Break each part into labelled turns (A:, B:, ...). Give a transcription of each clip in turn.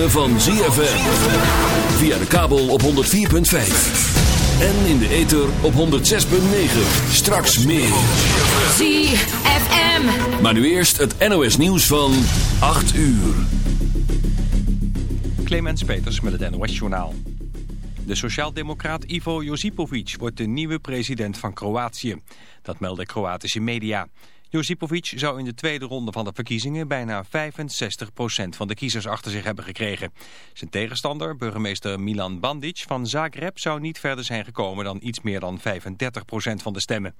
A: Ritme van ZFM. Via de kabel op 104.5. En in de ether op 106.9. Straks meer.
B: ZFM.
A: Maar nu eerst het NOS nieuws van 8 uur.
C: Clemens Peters met het NOS Journaal. De sociaaldemocraat Ivo Josipovic wordt de nieuwe president van Kroatië. Dat melden Kroatische media. Josipovic zou in de tweede ronde van de verkiezingen bijna 65% van de kiezers achter zich hebben gekregen. Zijn tegenstander, burgemeester Milan Bandic van Zagreb, zou niet verder zijn gekomen dan iets meer dan 35% van de stemmen.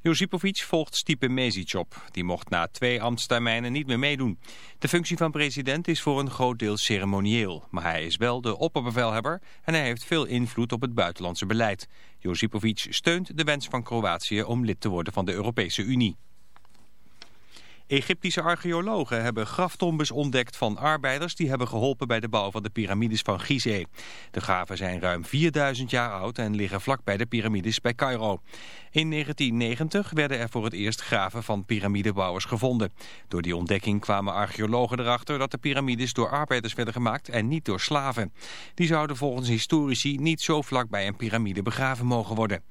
C: Josipovic volgt Stipe Mesic op. Die mocht na twee ambtstermijnen niet meer meedoen. De functie van president is voor een groot deel ceremonieel. Maar hij is wel de opperbevelhebber en hij heeft veel invloed op het buitenlandse beleid. Josipovic steunt de wens van Kroatië om lid te worden van de Europese Unie. Egyptische archeologen hebben graftombes ontdekt van arbeiders die hebben geholpen bij de bouw van de piramides van Gizeh. De graven zijn ruim 4000 jaar oud en liggen vlak bij de piramides bij Cairo. In 1990 werden er voor het eerst graven van piramidebouwers gevonden. Door die ontdekking kwamen archeologen erachter dat de piramides door arbeiders werden gemaakt en niet door slaven. Die zouden volgens historici niet zo vlak bij een piramide begraven mogen worden.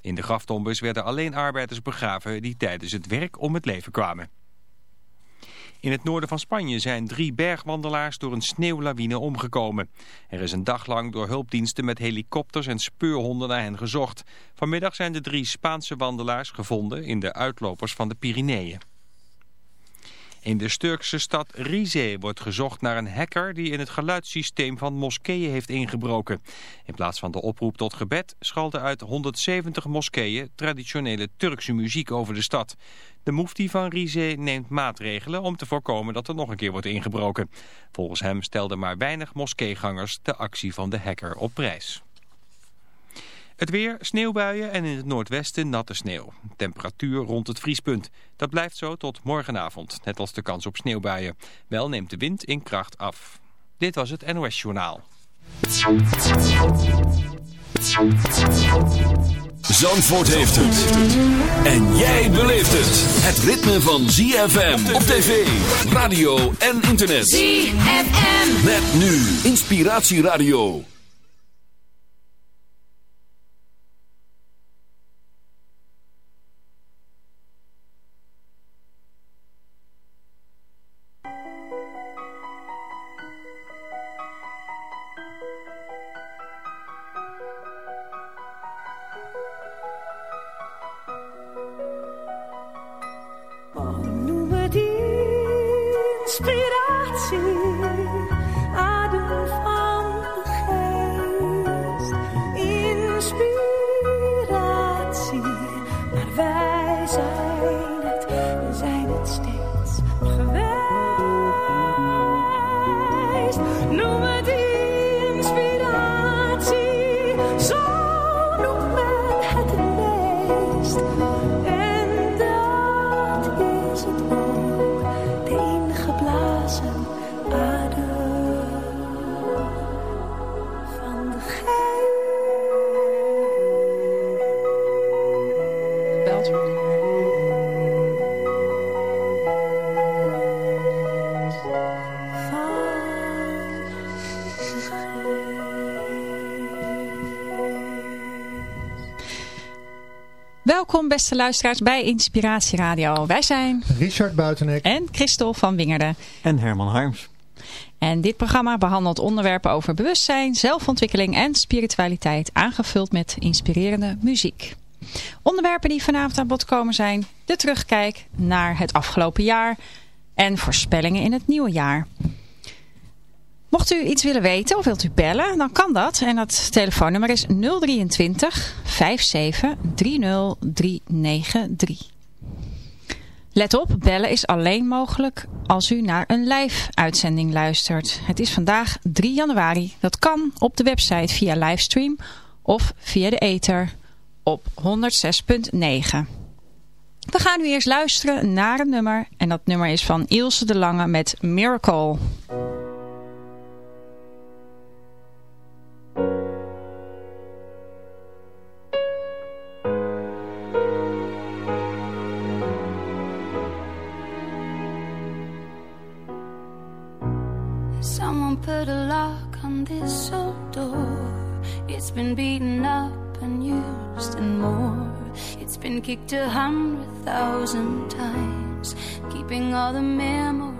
C: In de graftombes werden alleen arbeiders begraven die tijdens het werk om het leven kwamen. In het noorden van Spanje zijn drie bergwandelaars door een sneeuwlawine omgekomen. Er is een dag lang door hulpdiensten met helikopters en speurhonden naar hen gezocht. Vanmiddag zijn de drie Spaanse wandelaars gevonden in de uitlopers van de Pyreneeën. In de Turkse stad Rize wordt gezocht naar een hacker die in het geluidssysteem van moskeeën heeft ingebroken. In plaats van de oproep tot gebed schalde uit 170 moskeeën traditionele Turkse muziek over de stad. De mufti van Rize neemt maatregelen om te voorkomen dat er nog een keer wordt ingebroken. Volgens hem stelden maar weinig moskeegangers de actie van de hacker op prijs. Het weer, sneeuwbuien en in het noordwesten natte sneeuw. Temperatuur rond het vriespunt. Dat blijft zo tot morgenavond, net als de kans op sneeuwbuien. Wel neemt de wind in kracht af. Dit was het NOS Journaal.
A: Zandvoort heeft het. En jij beleeft het. Het ritme van ZFM op tv, radio en internet.
B: ZFM.
A: Met nu Inspiratieradio.
D: podcast. Beste luisteraars bij Inspiratie Radio. Wij zijn
E: Richard Buitenek.
D: en Christel van Wingerden.
F: En Herman Harms.
D: En dit programma behandelt onderwerpen over bewustzijn, zelfontwikkeling en spiritualiteit, aangevuld met inspirerende muziek. Onderwerpen die vanavond aan bod komen zijn de terugkijk naar het afgelopen jaar en voorspellingen in het nieuwe jaar. Mocht u iets willen weten of wilt u bellen, dan kan dat. En dat telefoonnummer is 023 57 30 393. Let op, bellen is alleen mogelijk als u naar een live uitzending luistert. Het is vandaag 3 januari. Dat kan op de website via livestream of via de ether op 106.9. We gaan nu eerst luisteren naar een nummer. En dat nummer is van Ilse de Lange met Miracle.
G: Someone
B: put a lock on this old door. It's been beaten up and used and more. It's been kicked a hundred thousand times, keeping all the memories.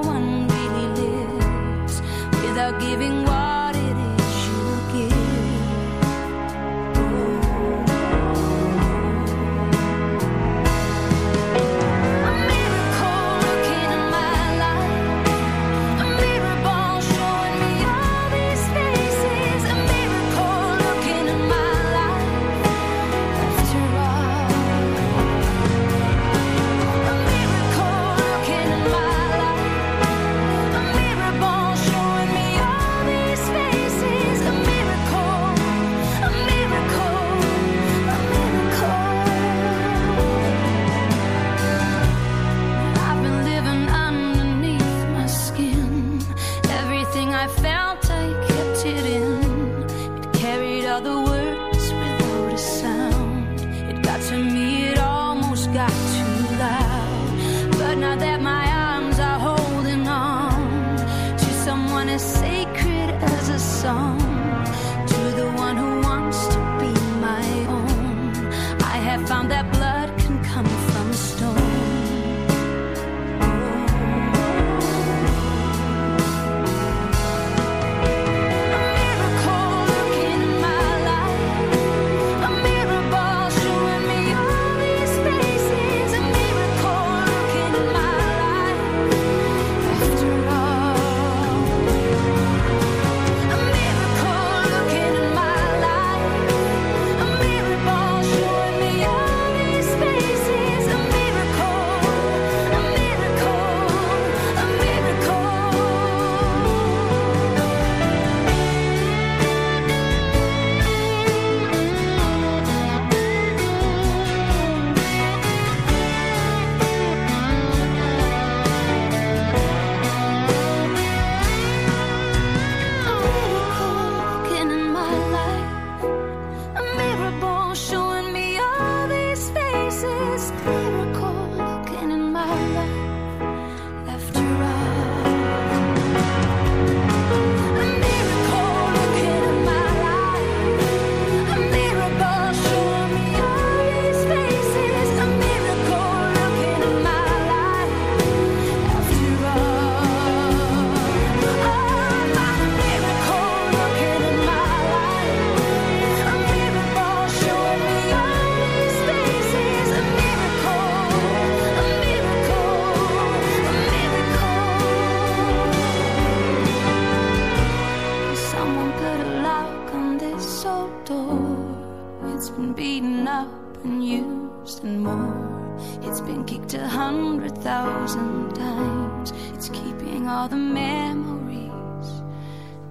B: thousand times. It's keeping all the memories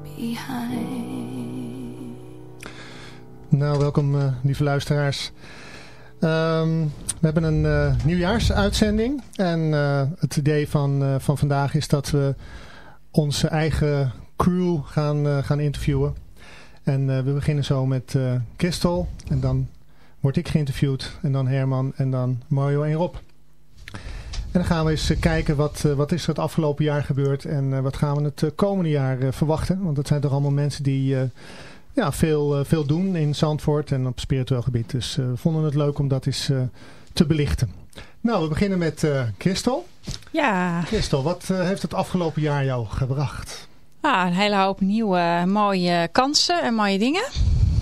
B: behind.
E: Nou, welkom eh, lieve luisteraars. Ehm, we hebben een eh, nieuwjaarsuitzending. En eh, het idee van, van vandaag is dat we onze eigen crew gaan, gaan interviewen. En we beginnen zo met Christel. En dan word ik geïnterviewd. En dan Herman. En dan Mario en Rob. En dan gaan we eens eh, kijken wat, eh, wat is er het afgelopen jaar gebeurd. En eh, wat gaan we het komende jaar verwachten. Want dat zijn toch allemaal mensen die... ja, veel, veel doen in Zandvoort en op spiritueel gebied. Dus we vonden het leuk om dat eens te belichten. Nou, we beginnen met Christel.
D: Ja,
E: Christel, wat heeft het afgelopen jaar jou gebracht?
D: ah, een hele hoop nieuwe mooie kansen en mooie dingen.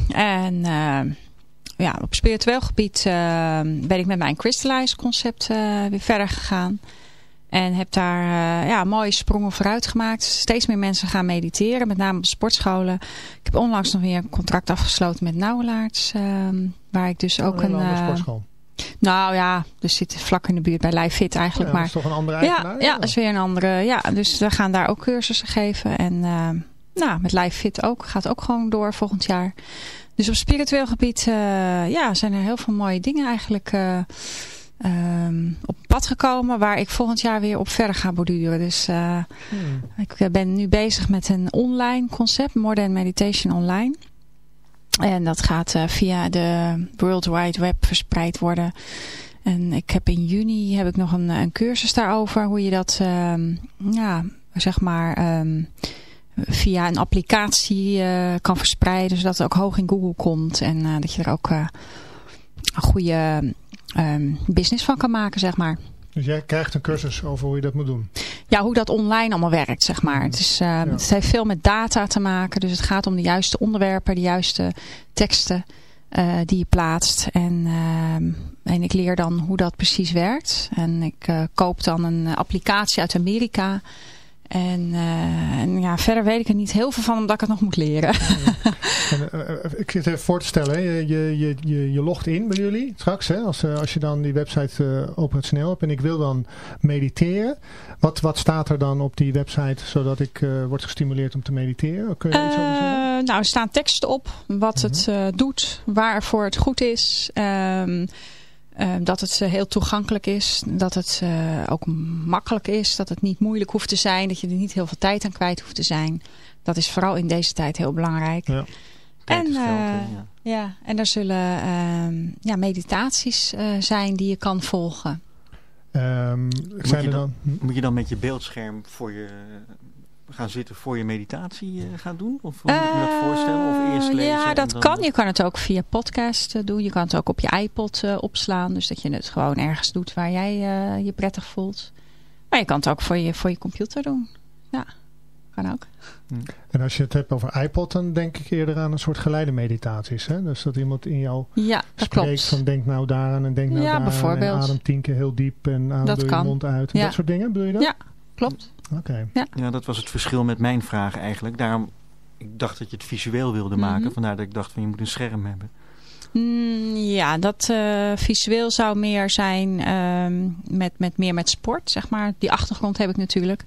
D: En ja, op spiritueel gebied eh, ben ik met mijn Crystallize concept eh, weer verder gegaan. En heb daar uh, ja, mooie sprongen vooruit gemaakt. Steeds meer mensen gaan mediteren, met name op sportscholen. Ik heb onlangs nog weer een contract afgesloten met Nauwelaarts. Uh, waar ik dus ook
E: een...
D: Een
E: sportschool?
D: Nou ja, dus zit vlak in de buurt bij Live Fit eigenlijk.
E: Ja,
D: maar,
E: dat is toch een andere
D: ja, ja, dat is weer een andere. Ja, dus we gaan daar ook cursussen geven. En uh, nou, met Live Fit ook. Gaat ook gewoon door volgend jaar. Dus op spiritueel gebied uh, ja, zijn er heel veel mooie dingen eigenlijk uh, um, op pad gekomen. Waar ik volgend jaar weer op verder ga borduren. Dus hmm. ik ben nu bezig met een online concept. Modern Meditation Online. En dat gaat uh, via de World Wide Web verspreid worden. En ik heb in juni heb ik nog een, een cursus daarover. Hoe je dat, um, ja, zeg maar, um, via een applicatie uh, kan verspreiden. Zodat het ook hoog in Google komt. En uh, dat je er ook een goede um, business van kan maken, zeg maar.
E: Dus jij krijgt een cursus over hoe je dat moet doen?
D: Ja, hoe dat online allemaal werkt, zeg maar. Het, is, uh, ja. het heeft veel met data te maken. Dus het gaat om de juiste onderwerpen, de juiste teksten uh, die je plaatst. En, uh, en ik leer dan hoe dat precies werkt. En ik koop dan een applicatie uit Amerika. En, uh, en ja, verder weet ik er niet heel veel van, omdat ik het nog moet leren.
E: en, uh, ik zit even voor te stellen, je, je, je, je logt in bij jullie straks, hè, als, uh, als je dan die website uh, operationeel hebt en ik wil dan mediteren. Wat, wat staat er dan op die website, zodat ik word gestimuleerd om te mediteren? Kun je iets over zeggen?
D: Nou, er staan teksten op, wat -huh. het doet, waarvoor het goed is. Um, uh, dat het uh, heel toegankelijk is. Dat het uh, ook makkelijk is. Dat het niet moeilijk hoeft te zijn. Dat je er niet heel veel tijd aan kwijt hoeft te zijn. Dat is vooral in deze tijd heel belangrijk.
E: Ja.
D: En, ja. ja, en er zullen ehm, ja, meditaties zijn die je kan volgen.
E: Um,
F: moet,
E: zijn
F: je
E: er
F: dan,
E: dan,
F: moet je dan met je beeldscherm voor je gaan zitten voor je meditatie uh, gaat doen? Of hoe moet je dat voorstellen? Of eerst lezen?
D: Ja, dat
F: dan...
D: kan. Je kan het ook via podcast uh, doen. Je kan het ook op je iPod uh, opslaan. Dus dat je het gewoon ergens doet waar jij je prettig voelt. Maar je kan het ook voor je, voor je computer doen. Ja, kan ook.
E: En als je het hebt over iPod, dan denk ik eerder aan een soort geleide meditaties. Hè? Dus dat iemand in jou
D: ja,
E: spreekt
D: klopt.
E: van denk nou daaraan en denk nou
D: ja,
E: daaraan.
D: bijvoorbeeld.
E: En adem tien keer heel diep en adem
D: dat
E: door
D: kan.
E: je mond uit. En
D: ja.
E: dat soort dingen, bedoel je dat?
D: Ja, klopt.
E: Oké. Okay.
D: Ja.
F: ja, dat was het verschil met mijn vraag eigenlijk. Daarom, ik dacht dat je het visueel wilde
D: Mhm.
F: maken. Mm -hmm. Vandaar dat ik dacht van je moet een scherm hebben.
D: Mm, ja, dat uh, visueel zou meer zijn um, met, met meer met sport, zeg maar. Die achtergrond heb ik natuurlijk.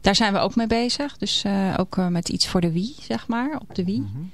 D: Daar zijn we ook mee bezig. Dus uh, ook uh, met iets voor de Wii, zeg maar, op de Wii. Mm -hmm.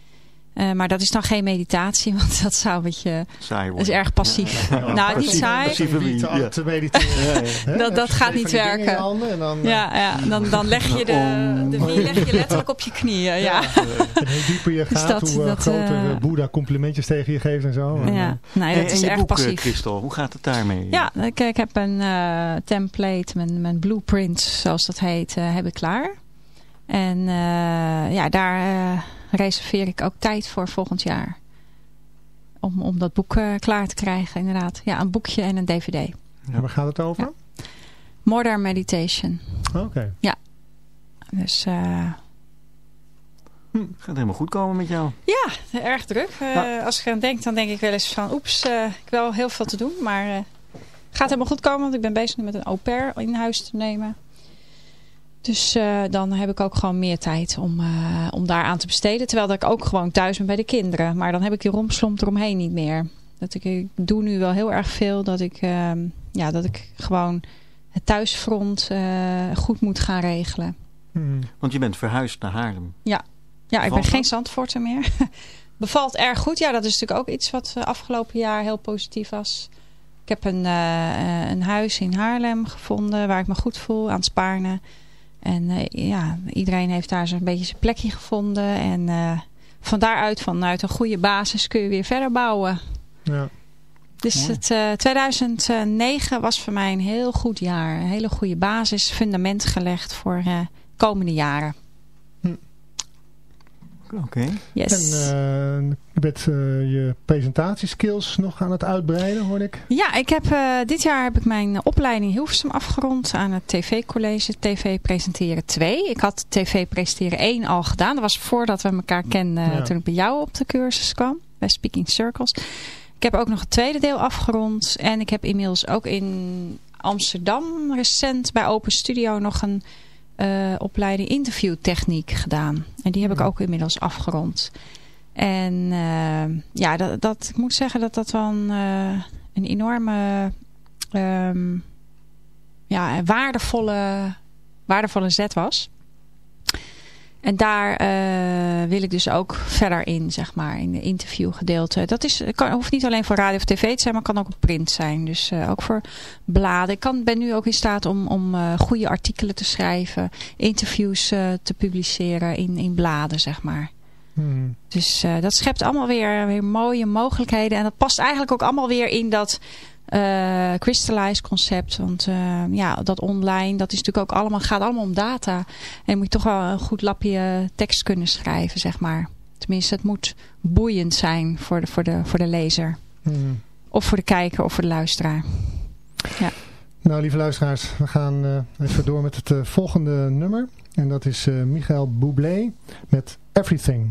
D: Uh, maar dat is dan geen meditatie, want dat zou een beetje...
F: Saai
D: Dat is erg passief. Ja, ja. nou,
E: passief,
D: niet saai.
E: Passieve wie te, te mediteren.
D: ja, dat dat gaat niet werken.
E: Handen en dan,
D: ja, ja dan, dan leg je de, de wie leg je letterlijk op je knieën. Ja.
E: En hoe dieper je gaat, dus dat, hoe dat, groter uh, Boeddha complimentjes tegen je geeft en zo.
D: Ja, ja. nee, dat
F: en,
D: is
F: en
D: erg
F: boek,
D: passief.
F: Christel, hoe gaat het daarmee?
D: Ja, ik, ik heb een uh, template, mijn, mijn blueprint, zoals dat heet, uh, heb ik klaar. En uh, ja, daar uh, reserveer ik ook tijd voor volgend jaar. Om, om dat boek uh, klaar te krijgen, inderdaad. Ja, een boekje en een dvd.
E: Ja, waar gaat het over?
D: Ja. Modern Meditation.
E: Oké. Okay.
D: Ja. Dus...
F: Hm, gaat helemaal goed komen met jou.
D: Ja, erg druk. Ja. Als ik aan denk, dan denk ik wel eens van... Oeps, ik heb wel heel veel te doen. Maar gaat helemaal goed komen, want ik ben bezig nu met een au pair in huis te nemen. Dus uh, dan heb ik ook gewoon meer tijd om, uh, om daar aan te besteden. Terwijl dat ik ook gewoon thuis ben bij de kinderen. Maar dan heb ik die rompslomp eromheen niet meer. Dat ik, ik doe nu wel heel erg veel. Dat ik, uh, ja, dat ik gewoon het thuisfront goed moet gaan regelen.
F: Hmm. Want je bent verhuisd naar Haarlem.
D: Ja, ja ik ben geen Zandvoorter meer. Bevalt erg goed. Ja, dat is natuurlijk ook iets wat afgelopen jaar heel positief was. Ik heb een, een huis in Haarlem gevonden waar ik me goed voel aan het Spaarnen. En uh, ja, iedereen heeft daar zo'n beetje zijn plekje gevonden. En uh, van daaruit, vanuit een goede basis, kun je weer verder bouwen.
E: Ja.
D: Dus het, uh, 2009 was voor mij een heel goed jaar. Een hele goede basis, fundament gelegd voor komende jaren.
E: Hm.
F: Oké. Okay.
D: Yes.
E: En uh, je bent uh, je presentatieskills nog aan het uitbreiden, hoor ik.
D: Ja, ik heb, uh, dit jaar heb ik mijn opleiding Hilversum afgerond aan het TV-college TV Presenteren 2. Ik had TV Presenteren 1 al gedaan. Dat was voordat we elkaar kenden ja. toen ik bij jou op de cursus kwam, bij Speaking Circles. Ik heb ook nog het tweede deel afgerond. En ik heb inmiddels ook in Amsterdam recent bij Open Studio nog een uh, opleiding interviewtechniek gedaan. En die heb ik ook inmiddels afgerond. En uh, ja, dat, dat, ik moet zeggen dat dat wel een, uh, een enorme um, ja, waardevolle, waardevolle zet was. En daar uh, wil ik dus ook verder in, zeg maar, in de interviewgedeelte. Dat is, kan, hoeft niet alleen voor radio of tv te zijn, maar kan ook op print zijn. Dus uh, ook voor bladen. Ik kan, ben nu ook in staat om, om goede artikelen te schrijven, interviews te publiceren in, in bladen, zeg maar. Hmm. Dus dat schept allemaal weer, weer mooie mogelijkheden. En dat past eigenlijk ook allemaal weer in dat uh, Crystallize concept. Want uh, ja, dat online, dat is natuurlijk ook allemaal, gaat allemaal om data. En moet je toch wel een goed lapje tekst kunnen schrijven, zeg maar. Tenminste, het moet boeiend zijn voor de, voor de, voor de lezer. Hmm. Of voor de kijker of voor de luisteraar. Ja.
E: Nou, lieve luisteraars, we gaan uh, even door met het volgende nummer. En dat is Michael Bublé met Everything.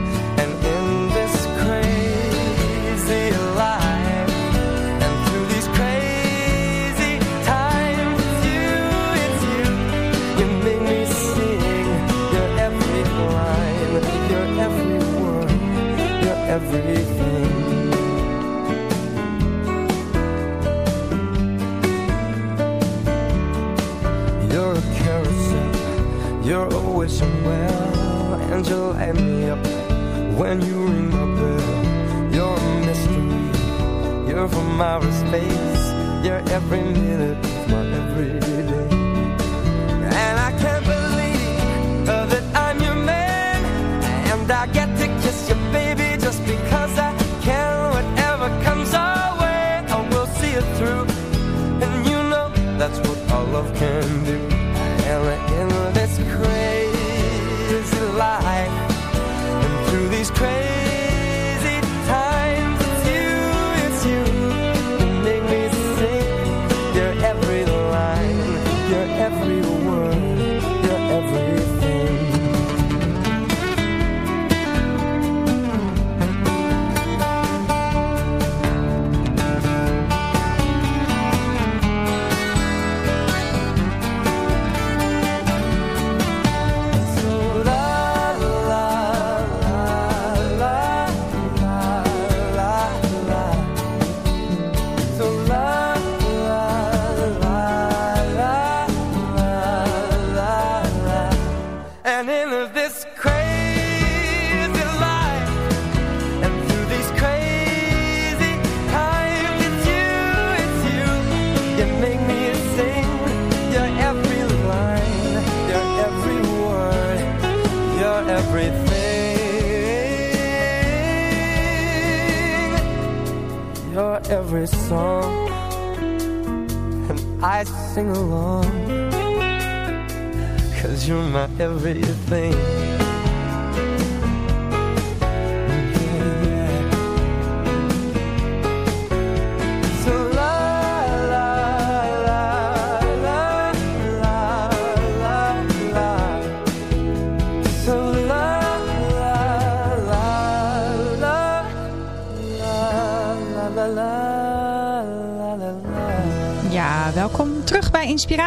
H: Everything. You're a carousel, you're a wishing well, and you light me up when you ring my bell. You're a mystery, you're from outer space, you're every minute of my everyday. And I can't believe uh, that I'm your man, and I love can do.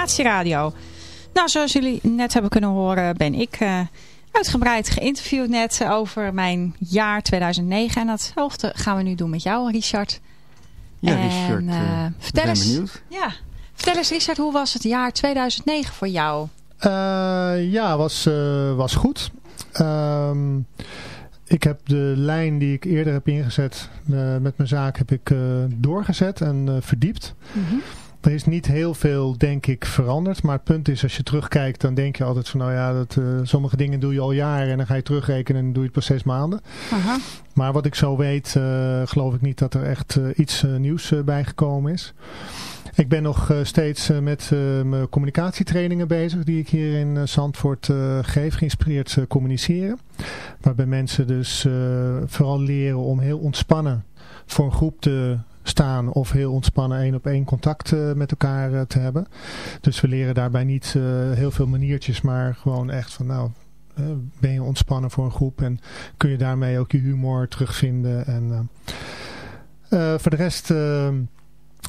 D: Inspiratieradio. Nou, zoals jullie net hebben kunnen horen ben ik uh, uitgebreid geïnterviewd net over mijn jaar 2009. En datzelfde gaan we nu doen met jou, Richard.
F: Ja, Richard, en, uh, vertel eens, benieuwd.
D: Ja, vertel eens Richard, hoe was het jaar 2009 voor jou?
E: Uh, ja, was, was goed. Ehm, ik heb de lijn die ik eerder heb ingezet met mijn zaak heb ik doorgezet en verdiept. Mm er is niet heel veel, denk ik, veranderd. Maar het punt is, als je terugkijkt, dan denk je altijd van, nou ja, dat, uh, sommige dingen doe je al jaren en dan ga je terugrekenen en dan doe je het pas zes maanden.
D: Aha.
E: Maar wat ik zo weet, uh, geloof ik niet dat er echt uh, iets nieuws bijgekomen is. Ik ben nog steeds met mijn communicatietrainingen bezig die ik hier in Zandvoort geef, geïnspireerd communiceren. Waarbij mensen dus vooral leren om heel ontspannen voor een groep te staan of heel ontspannen één op één contact uh, met elkaar uh, te hebben. Dus we leren daarbij niet uh, heel veel maniertjes, maar gewoon echt van nou, ben je ontspannen voor een groep en kun je daarmee ook je humor terugvinden. En voor de rest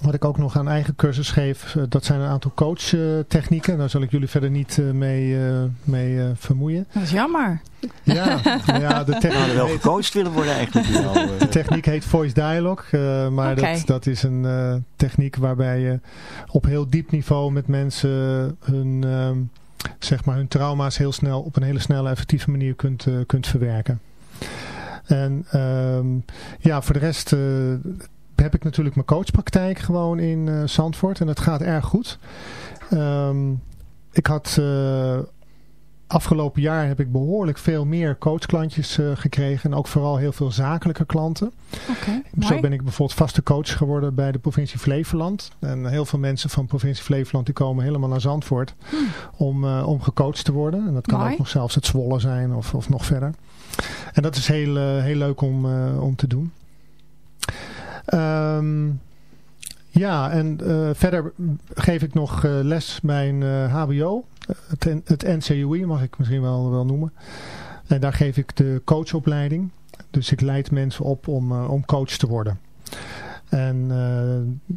E: wat ik ook nog aan eigen cursus geef, dat zijn een aantal coachtechnieken. Daar zal ik jullie verder niet mee, mee vermoeien.
D: Dat is jammer.
E: Ja, ja de techniek
F: nou, wel gecoacht willen worden eigenlijk.
E: de techniek heet Voice Dialogue, maar okay. dat, dat is een techniek waarbij je op heel diep niveau met mensen hun, uh, zeg maar hun trauma's heel snel, op een hele snelle effectieve manier kunt, kunt verwerken. En ehm, ja, voor de rest heb ik natuurlijk mijn coachpraktijk gewoon in Zandvoort en dat gaat erg goed. Um, ik had afgelopen jaar heb ik behoorlijk veel meer coachklantjes uh, gekregen. En ook vooral heel veel zakelijke klanten.
D: Okay,
E: Zo ben ik bijvoorbeeld vaste coach geworden bij de provincie Flevoland. En heel veel mensen van provincie Flevoland die komen helemaal naar Zandvoort
D: hmm.
E: om, uh, om gecoacht te worden. En dat kan
D: mooi.
E: ook nog zelfs het Zwolle zijn of, of nog verder. En dat is heel, uh, heel leuk om, om te doen. Um, ja, en uh, verder geef ik nog uh, les bij een uh, hbo, het, het NCUI mag ik misschien wel, wel noemen. En daar geef ik de coachopleiding. Dus ik leid mensen op om, om coach te worden. En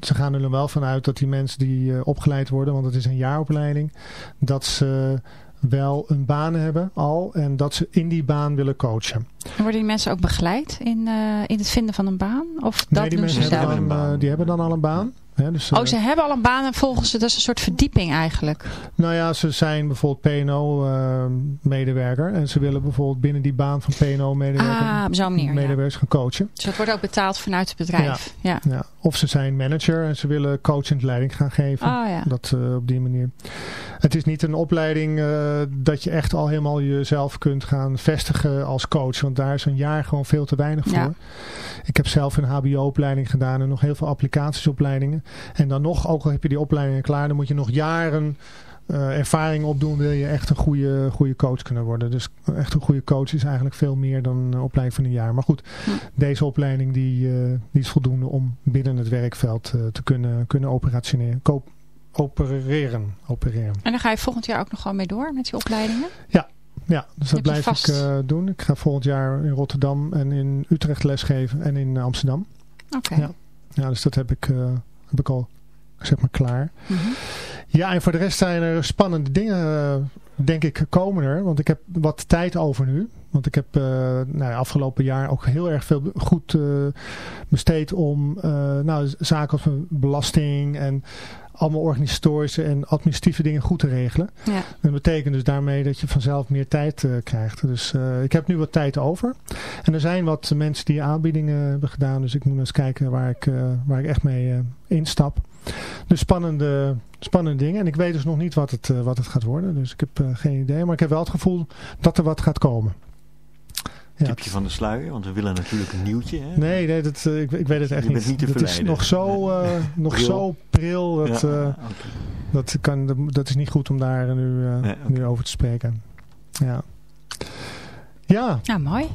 E: ze gaan er wel vanuit dat die mensen die opgeleid worden, want het is een jaaropleiding, dat ze wel een baan hebben al en dat ze in die baan willen coachen.
D: Worden die mensen ook begeleid in, uh, in het vinden van een baan? Of dat
E: nee, die
D: doen ze zelf?
E: hebben dan, uh, die hebben dan al een baan. Dus,
D: oh, ze uh, hebben al een baan en volgen ze, dat is een soort verdieping eigenlijk.
E: Nou ja, ze zijn bijvoorbeeld PNO-medewerker en ze willen bijvoorbeeld binnen die baan van PNO-medewerker
D: ah,
E: medewerkers
D: ja.
E: gaan coachen.
D: Dus dat wordt ook betaald vanuit het bedrijf. Ja.
E: Ja. ja. Of ze zijn manager en ze willen coachend leiding gaan geven.
D: Ah, ja.
E: Dat uh, op die manier. Het is niet een opleiding uh, dat je echt al helemaal jezelf kunt gaan vestigen als coach. Want daar is een jaar gewoon veel te weinig voor.
D: Ja.
E: Ik heb zelf een hbo-opleiding gedaan en nog heel veel applicatiesopleidingen. En dan nog, ook al heb je die opleidingen klaar, dan moet je nog jaren uh, ervaring opdoen, wil je echt een goede, goede coach kunnen worden. Dus echt een goede coach is eigenlijk veel meer dan een opleiding van een jaar. Maar goed, deze opleiding die, uh, die is voldoende om binnen het werkveld uh, te kunnen, kunnen operationeren. Koop, opereren, opereren.
D: En dan ga je volgend jaar ook nog gewoon mee door met die opleidingen?
E: Ja, ja dus dat blijf
D: vast-
E: ik uh, doen. Ik ga volgend jaar in Rotterdam en in Utrecht lesgeven en in Amsterdam.
D: Oké.
E: Ja. Ja, dus dat heb ik, uh, heb ik al zeg maar klaar.
D: Mhm.
E: Ja, en voor de rest zijn er spannende dingen, uh, denk ik, komen er. Want ik heb wat tijd over nu. Want ik heb uh, nou afgelopen jaar ook heel erg veel goed uh, besteed om nou, zaken als belasting en allemaal organisatorische en administratieve dingen goed te regelen.
D: Ja.
E: Dat betekent dus daarmee dat je vanzelf meer tijd uh, krijgt. Dus uh, ik heb nu wat tijd over. En er zijn wat mensen die aanbiedingen hebben gedaan. Dus ik moet eens kijken waar ik, uh, waar ik echt mee instap. Dus spannende, spannende dingen. En ik weet dus nog niet wat het, wat het gaat worden. Dus ik heb geen idee. Maar ik heb wel het gevoel dat er wat gaat komen.
F: Ja, Tipje van de sluier, want we willen natuurlijk een nieuwtje. Hè?
E: Nee, nee dat, uh, ik, ik weet het echt
F: Je
E: niet.
F: niet te
E: dat is nog zo, uh, nog
F: pril.
E: zo pril. Dat,
F: ja,
E: uh,
F: okay.
E: dat, kan, dat is niet goed om daar nu, nee, okay. nu over te spreken. Ja. Ja.
D: Ja, mooi.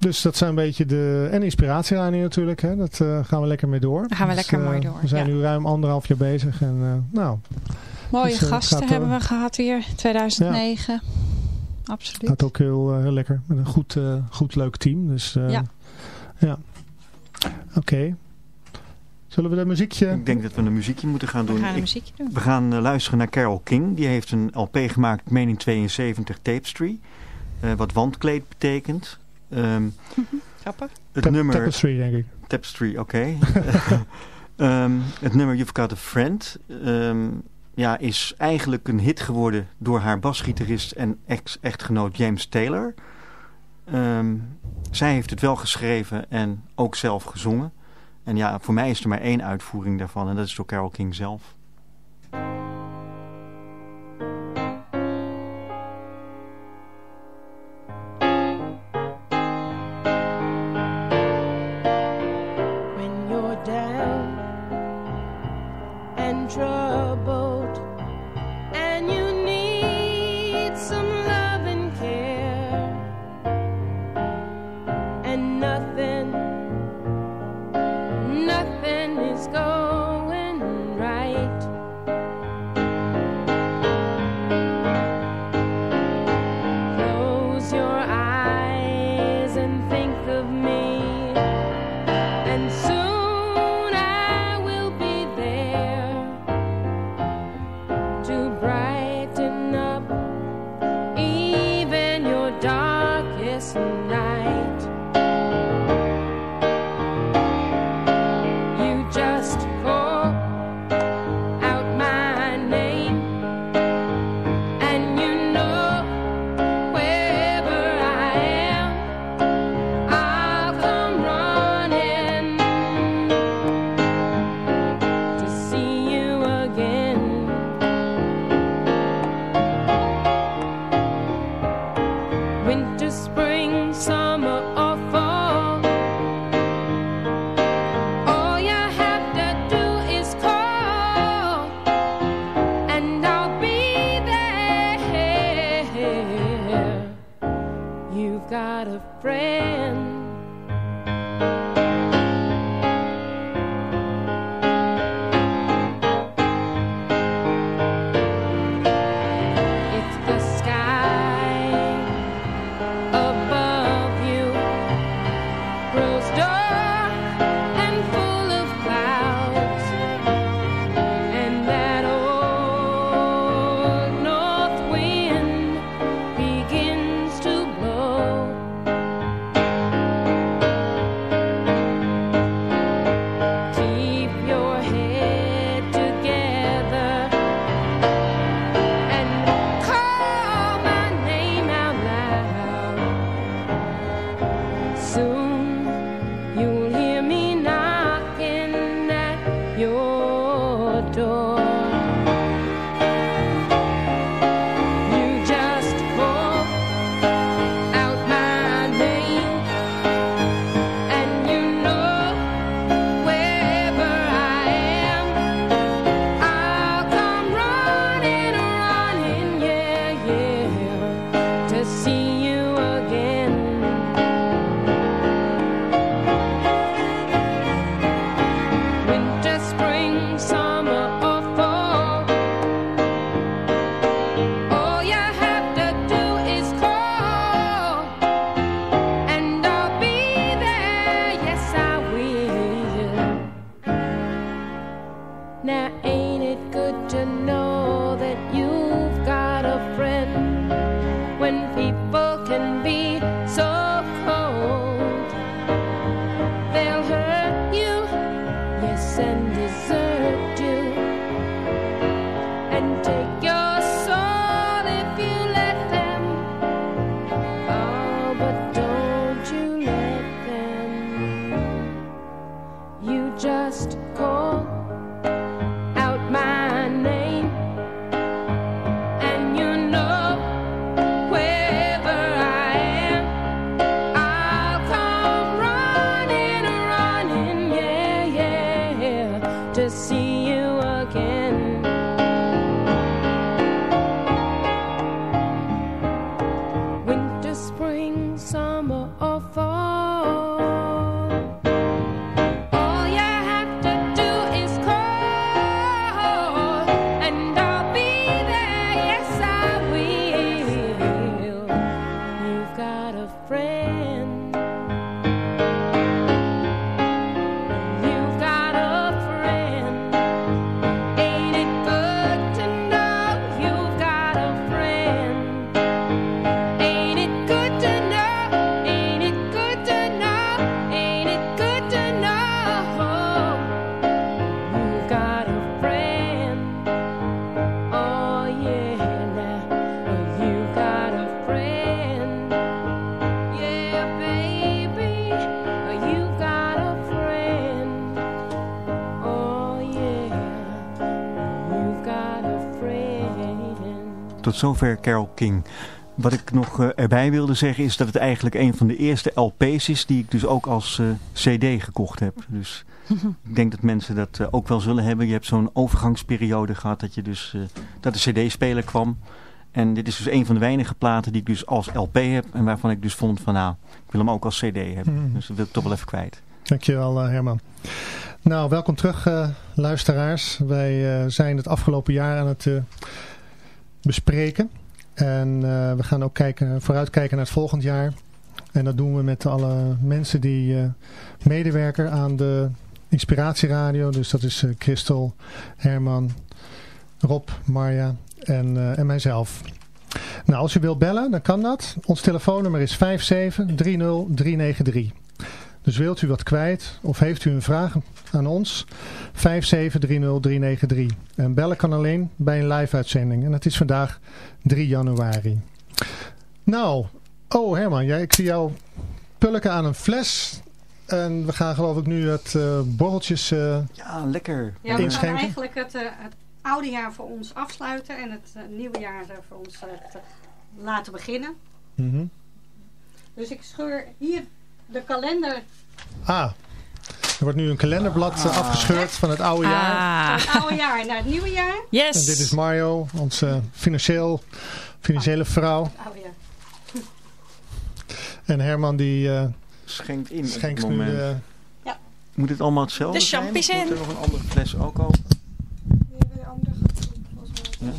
E: Dus dat zijn een beetje de... En inspiratielijnen natuurlijk. Hè? Dat uh, gaan we lekker mee door.
D: Daar gaan we
E: dus,
D: lekker mooi door.
E: We zijn
D: ja.
E: nu ruim anderhalf jaar bezig. En uh, nou...
D: Mooie dus, gasten hebben we gehad hier. 2009. Ja. Absoluut.
E: Gaat ook heel, heel lekker. Met een goed, uh, goed leuk team. Dus ja. ja. Oké. Okay. Zullen we de muziekje...
F: Ik denk dat we een muziekje moeten gaan doen.
D: We gaan een muziekje doen.
F: We gaan uh, luisteren naar Carol King. Die heeft een LP gemaakt, in 72, Tapestry. Uh, wat wandkleed betekent. Um,
D: Grappig.
F: Het
E: Ta
F: nummer...
E: Tapestry, denk ik.
F: Tapestry, oké. Okay. um, het nummer You've Got a Friend... Um, ja, is eigenlijk een hit geworden door haar basgitarist en ex-echtgenoot James Taylor. Um, zij heeft het wel geschreven en ook zelf gezongen.
I: En ja, voor mij is er maar één uitvoering daarvan en dat is door Carole King zelf.
F: Zover Carol King. Wat ik nog uh, erbij wilde zeggen is dat het eigenlijk een van de eerste LP's is die ik dus ook als uh, cd gekocht heb. Dus ik denk dat mensen dat uh, ook wel zullen hebben. Je hebt zo'n overgangsperiode gehad dat, je dus, dat de cd-speler kwam. En dit is dus een van de weinige platen die ik dus als LP heb. En waarvan ik dus vond van nou, ik wil hem ook als cd hebben. Mm. Dus dat wil ik toch wel even kwijt.
E: Dankjewel Herman. Nou, welkom terug luisteraars. Wij zijn het afgelopen jaar aan het bespreken. En uh, we gaan ook kijken, vooruitkijken naar het volgend jaar. En dat doen we met alle mensen die uh, medewerken aan de Inspiratieradio. Dus dat is uh, Christel, Herman, Rob, Marja en, en mijzelf. Nou, als u wilt bellen, dan kan dat. Ons telefoonnummer is 5730393. Dus wilt u wat kwijt of heeft u een vraag aan ons? 5730393. En bellen kan alleen bij een live uitzending. En dat is vandaag 3 januari. Nou, oh Herman, jij, ik zie jou pulken aan een fles. En we gaan geloof ik nu het uh, borreltjes uh,
F: Ja, lekker.
J: Ja, we gaan eigenlijk het, uh, het oude jaar voor ons afsluiten. En het nieuwe jaar voor ons laten beginnen.
E: Mm -hmm.
J: Dus ik scheur hier de kalender.
E: Ah, er wordt nu een kalenderblad ah. afgescheurd van het oude jaar.
J: Ah. Van het oude jaar naar het nieuwe jaar.
D: Yes.
E: En dit is Mario, onze financieel, financiële vrouw.
J: Oh, ja.
E: En Herman die uh,
F: schenkt in
E: schenkt
F: op het moment.
E: Nu, uh,
J: ja.
F: Moet het allemaal hetzelfde
D: de
F: zijn?
D: Moet
F: er nog een andere fles ook al?
G: Nee, andere. Ja.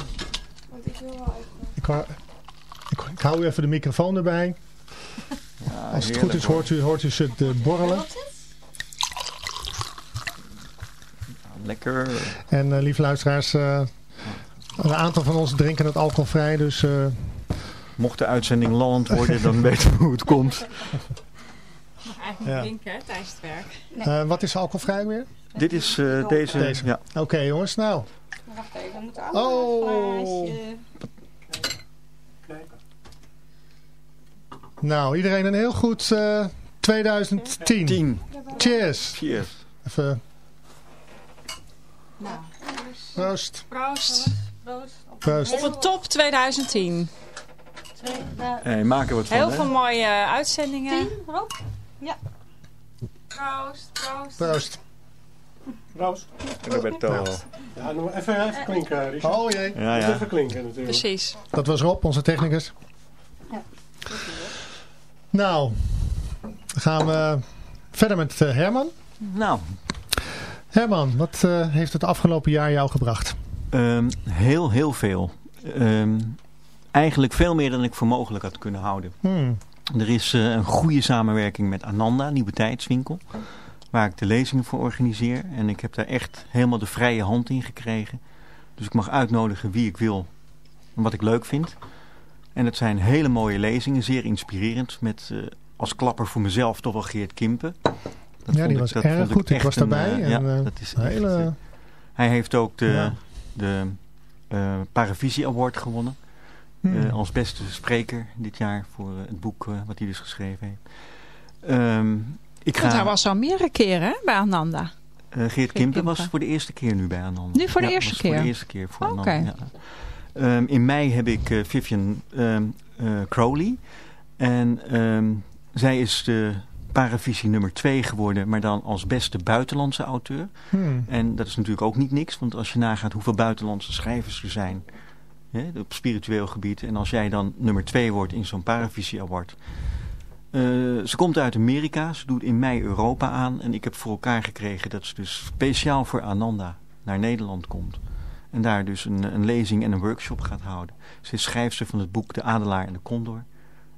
G: Want ik wil wel even...
E: Ik, hou, ik, ik hou even de microfoon erbij. Ja, Als het goed is hoort u, hoort u ze borrelen.
F: Lekker.
E: En uh, lieve luisteraars, uh, een aantal van ons drinken het alcoholvrij, dus... Uh...
F: Mocht de uitzending land worden, dan weten we hoe het komt.
D: Mag eigenlijk ja. drinken tijdens het werk.
E: Nee. wat is alcoholvrij weer?
F: Dit is deze.
E: deze.
F: Ja.
E: Oké okay, jongens, nou.
J: Wacht even, we moeten
E: oh. Nou, iedereen een heel goed 2010.
F: 10.
E: Cheers.
F: Cheers.
E: Even...
J: Nou,
E: proost.
J: Proost. Proost.
E: Proost.
D: Op een top 2010.
J: Twee, uh,
F: hey, maak er wat van.
D: Heel
F: hè?
D: veel mooie uitzendingen.
J: 10, Rob? Ja.
D: Proost, proost.
E: Proost.
K: Proost.
F: Roberto.
K: Ja, nog even, even klinken, Richard.
E: Oh jee.
F: Ja, ja.
K: Even klinken natuurlijk.
D: Precies.
E: Dat was Rob, onze technicus.
J: Ja.
E: Nou, dan gaan we verder met uh, Herman.
F: Nou.
E: Herman, wat uh, heeft het afgelopen jaar jou gebracht?
F: Um, heel, heel veel. Um, eigenlijk veel meer dan ik voor mogelijk had kunnen houden.
E: Hmm.
F: Er is uh, een goede samenwerking met Ananda, Nieuwe Tijdswinkel. Waar ik de lezingen voor organiseer. En ik heb daar echt helemaal de vrije hand in gekregen. Dus ik mag uitnodigen wie ik wil. En wat ik leuk vind. En het zijn hele mooie lezingen, zeer inspirerend. Met uh, als klapper voor mezelf toch wel Geert Kimpen.
E: Dat ja, die was
F: ik,
E: erg goed. Ik, ik was daarbij.
F: Een,
E: en,
F: ja,
E: uh,
F: dat is
E: hele...
F: hij heeft ook de,
E: ja.
F: de uh, Paravisie Award gewonnen.
E: Hmm.
F: als beste spreker dit jaar voor het boek wat hij dus geschreven heeft. Um, ik ga...
D: Want hij was al meerdere keren bij Ananda.
F: Uh, Geert, Geert Kimpen was voor de eerste keer nu bij Ananda.
D: Nu voor de
F: ja,
D: eerste keer?
F: voor de eerste keer voor
D: Oké.
F: Ananda, ja. Um, In mei heb ik uh, Vivian um, uh, Crowley. En um, zij is de Paravisie nummer 2 geworden, maar dan als beste buitenlandse auteur.
E: Hmm.
F: En dat is natuurlijk ook niet niks, want als je nagaat hoeveel buitenlandse schrijvers er zijn hè, op spiritueel gebied. En als jij dan nummer 2 wordt in zo'n Paravisie Award... Uh, ze komt uit Amerika, ze doet in mei Europa aan en ik heb voor elkaar gekregen dat ze dus speciaal voor Ananda naar Nederland komt. En daar dus een, een lezing en een workshop gaat houden. Ze is schrijfster van het boek De Adelaar en de Condor.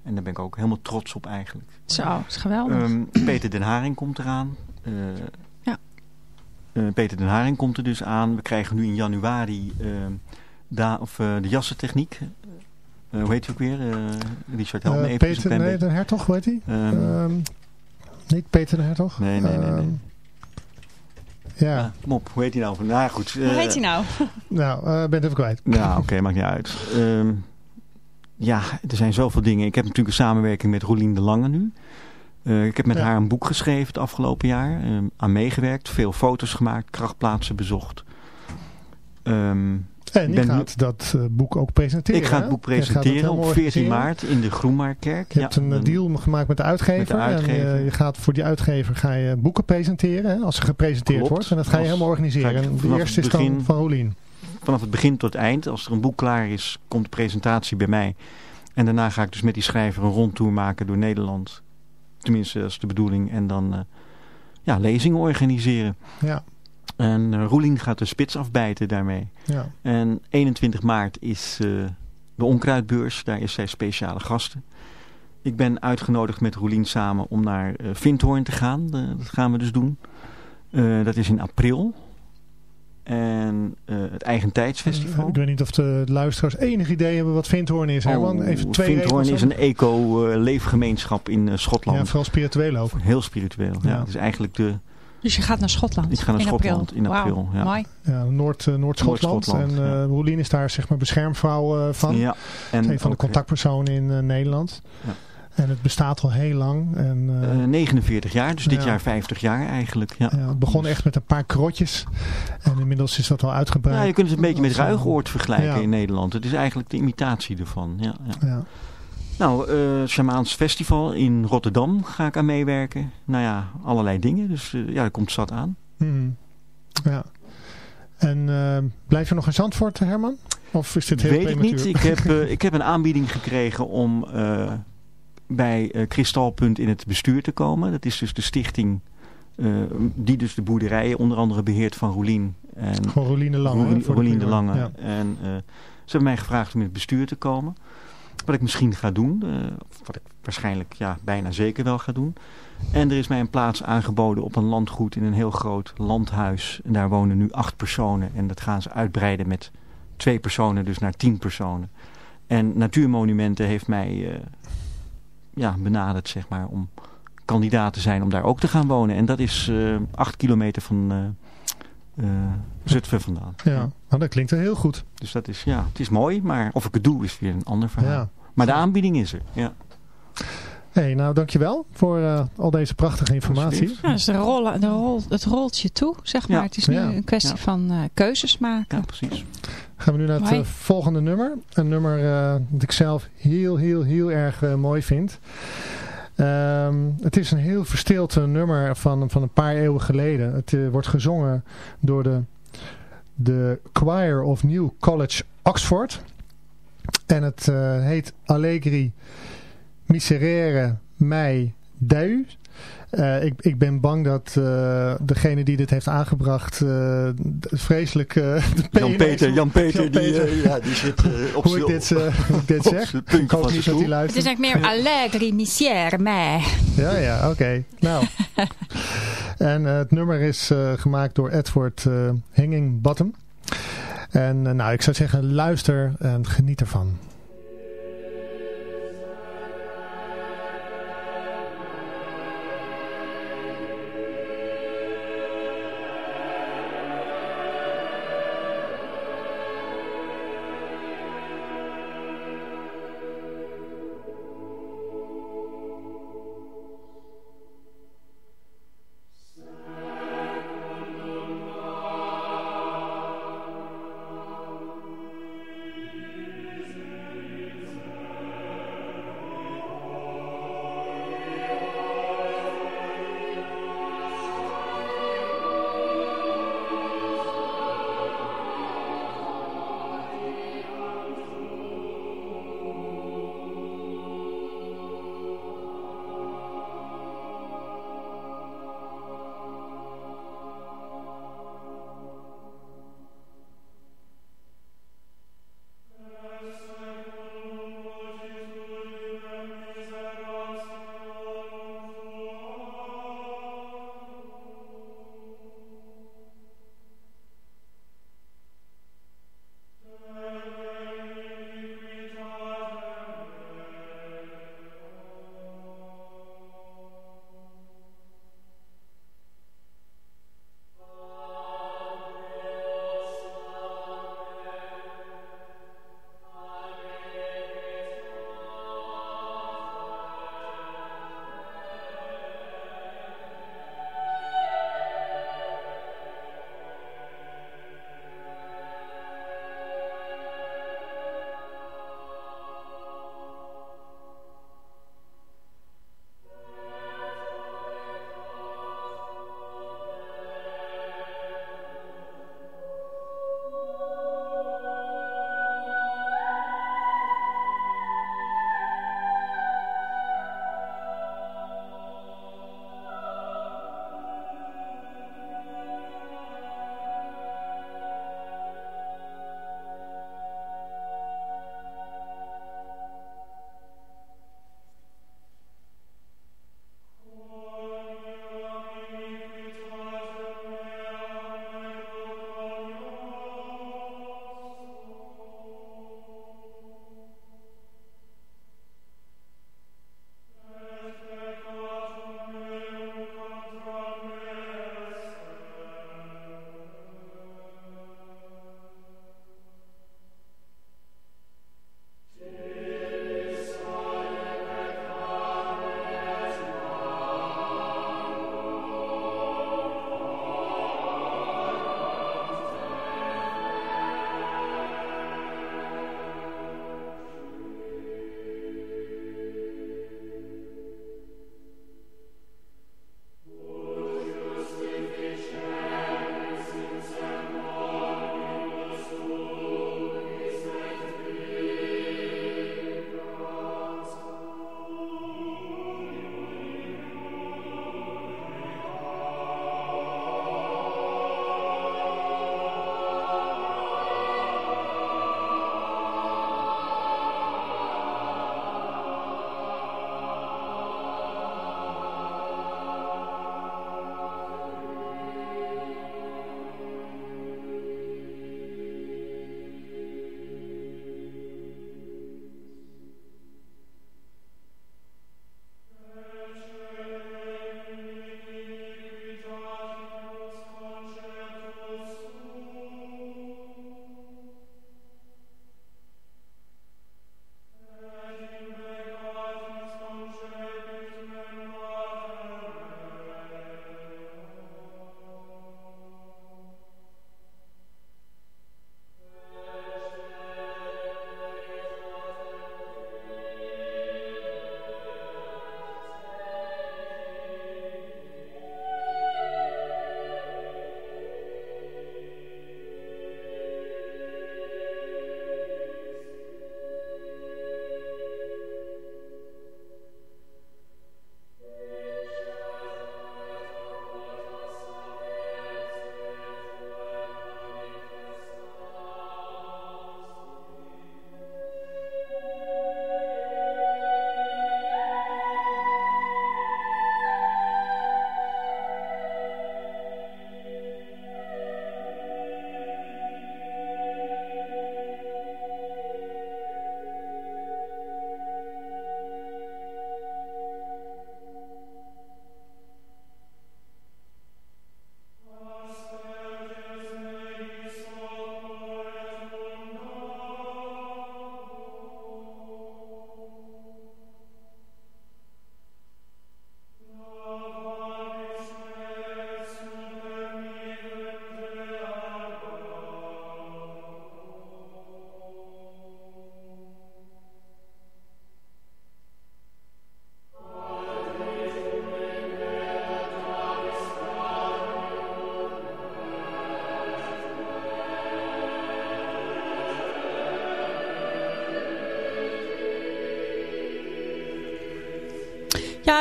F: En daar ben ik ook helemaal trots op eigenlijk.
D: Zo, is geweldig.
F: Um, Peter den Haring komt eraan. Uh,
D: ja.
F: Uh, Peter den Haring komt er dus aan. We krijgen nu in januari da, of, de jassentechniek. Uh, hoe heet hij ook weer? Uh, Richard, even.
E: Peter nee, beetje. de Hertog, hoe heet hij?
F: Um,
E: um, niet Peter de Hertog?
F: Nee, nee, nee. nee.
E: Ja.
F: ja. Kom op, hoe heet hij nou? Nou goed.
D: Uh, hoe heet hij nou?
E: nou, uh, ben het even kwijt.
F: Ja, oké, okay, maakt niet uit. Um, ja, er zijn zoveel dingen. Ik heb natuurlijk een samenwerking met Rolien de Lange nu. Uh, ik heb met ja. haar een boek geschreven het afgelopen jaar. Um, aan meegewerkt, veel foto's gemaakt, krachtplaatsen bezocht. Um,
E: En je
F: ben nu-
E: gaat dat eh, boek ook presenteren.
F: Ik ga het boek
E: Je
F: presenteren op 14
E: organiseren.
F: maart in de Groenmaarkerk.
E: Je hebt een eh, deal gemaakt met de uitgever.
F: Met de uitgever.
E: En eh, je gaat voor die uitgever ga je boeken presenteren. Als ze gepresenteerd
F: Klopt.
E: wordt. En dat ga je
F: Als-
E: helemaal organiseren.
F: ga ik
E: En de eerste is dan van Rolien.
F: vanaf het begin tot het eind. Als er een boek klaar is, komt de presentatie bij mij. En daarna ga ik dus met die schrijver een rondtour maken door Nederland. Tenminste, dat is de bedoeling. En dan ja, lezingen organiseren.
E: Ja,
F: En uh, Roelien gaat de spits afbijten daarmee.
E: ja.
F: En 21 maart is eh, de onkruidbeurs. Daar is zij speciale gasten. Ik ben uitgenodigd met Roelien samen om naar eh Vindhoorn te gaan. Eh, dat gaan we dus doen. Eh, dat is in april. En eh, het Eigentijdsfestival.
E: Ik weet niet of de luisteraars enig idee hebben wat Vindhoorn is.
F: Oh,
E: even twee
F: Vindhoorn is een eco-leefgemeenschap in eh, Schotland.
E: Ja, vooral spiritueel ook.
F: Heel spiritueel. Ja.
E: Ja.
F: Het is eigenlijk de
D: Dus je gaat naar Schotland
F: Ik ga naar
D: in
F: Schotland
D: april.
F: in april,
D: Wauw,
F: ja.
D: mooi.
E: Ja, Noord, eh, Noord-Schotland. En eh Roelien is daar zeg maar beschermvrouw eh, van.
F: ja.
E: En een van de contactpersonen in eh, Nederland.
F: Ja.
E: En het bestaat al heel lang. En, eh,
F: eh, 49 jaar, dus dit
E: Ja.
F: jaar 50 jaar eigenlijk. Ja.
E: ja, het begon
F: Dus-
E: echt met een paar krotjes. En inmiddels is dat wel uitgebreid.
F: Ja, je kunt het een beetje met Ruigoord vergelijken
E: ja.
F: in Nederland. Het is eigenlijk de imitatie ervan. Ja, ja. Nou, eh Shamaans Festival in Rotterdam ga ik aan meewerken. Nou ja, allerlei dingen. Dus eh, ja, er komt zat aan.
E: Mhm. ja. En eh, blijf je nog in Zandvoort, Herman? Of is dit heel
F: Weet ik niet. Ik heb, ik heb een aanbieding gekregen om bij Kristalpunt in het bestuur te komen. Dat is dus de stichting die dus de boerderijen onder andere beheert van Roelien. En
E: Gewoon Rolien de Lange.
F: Roelien,
E: de
F: Roelien. Lange.
E: Ja.
F: En ze hebben mij gevraagd om in het bestuur te komen. Wat ik misschien ga doen. eh, wat ik waarschijnlijk ja, bijna zeker wel ga doen. En er is mij een plaats aangeboden op een landgoed in een heel groot landhuis. En daar wonen nu acht personen. En dat gaan ze uitbreiden met twee personen, dus naar tien personen. En Natuurmonumenten heeft mij eh, ja, benaderd, zeg maar, om kandidaat te zijn om daar ook te gaan wonen. En dat is eh, acht kilometer van Zutphen vandaan.
E: Ja, nou, dat klinkt wel heel goed.
F: Dus dat is, ja, het is mooi, maar of ik het doe is weer een ander verhaal.
E: Ja.
F: Maar de aanbieding is er, ja.
E: Hey, nou, dankjewel voor eh, al deze prachtige informatie.
D: Ja, dus de rollen, de rol, het rolt je toe, zeg maar.
F: Ja.
D: Het is nu
E: Ja.
D: een kwestie
F: Ja.
D: van eh, keuzes maken.
F: Ja, precies.
E: Gaan we nu naar het eh, volgende nummer. Een nummer eh, dat ik zelf heel, heel, heel erg mooi vind. Ehm, het is een heel verstild nummer van, van een paar eeuwen geleden. Het wordt gezongen door de, de Choir of New College Oxford. En het eh, heet Allegri Miserere Mei Deu. Eh, ik, ik ben bang dat eh, degene die dit heeft aangebracht eh, d- vreselijk... eh,
F: Jan-Peter, Jan-Peter, die, ja, die zit op
E: hoe ik
F: z'n-
E: dit, eh, hoe ik dit zeg. Ik hoop niet dat hij
F: stoel.
D: Het is
E: luistert.
D: eigenlijk meer allegri missière mij.
E: Ja, ja, oké. Nou. en het nummer is eh, gemaakt door Edward Hanging Bottom. En nou, ik zou zeggen, luister en geniet ervan.